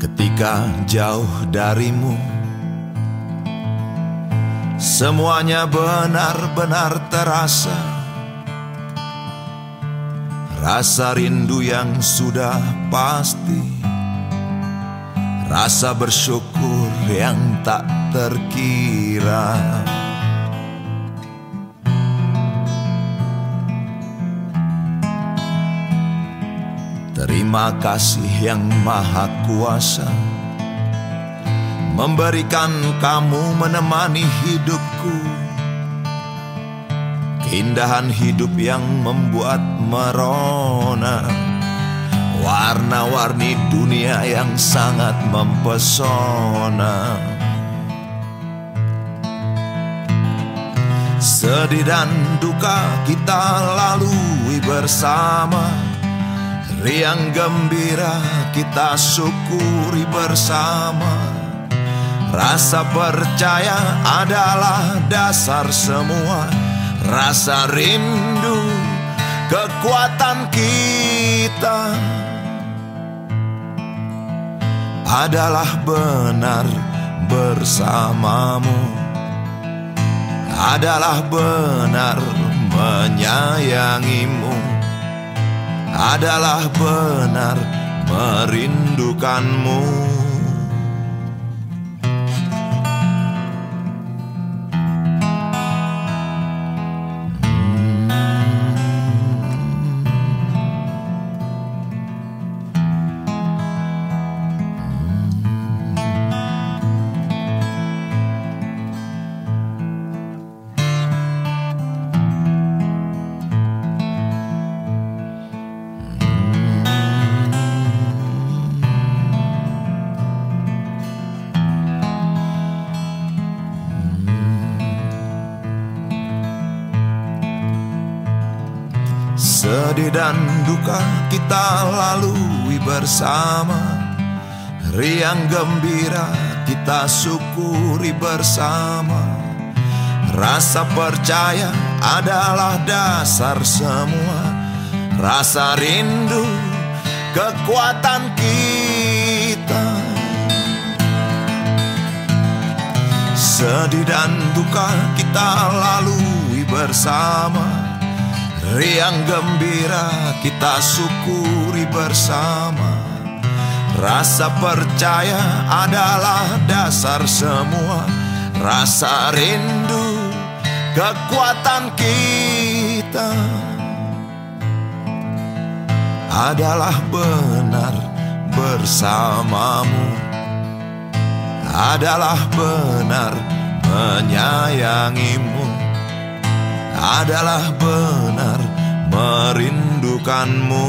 ketika jauh darimu. Semuanya benar-benar terasa. Rasa rindu yang sudah pasti. Rasa bersyukur yang tak terkira Terima kasih yang maha kuasa. Memberikan kamu menemani hidupku. Keindahan hidup yang membuat merona. Warna-warni dunia yang sangat mempesona. Sedih dan duka kita lalui bersama Riang gembira kita syukuri bersama. Rasa percaya adalah dasar semua. Rasa rindu kekuatan kita. Adalah benar bersamamu. Adalah benar menyayangimu adalah benar merindukanmu. Sedih dan duka kita lalui bersama. Riang gembira kita syukuri bersama. Rasa percaya adalah dasar semua. Rasa rindu kekuatan kita. Sedih dan duka kita lalui bersama Riang gembira kita syukuri bersama. Rasa percaya adalah dasar semua. Rasa rindu kekuatan kita Adalah benar bersamamu. Adalah benar menyayangimu adalah benar merindukanmu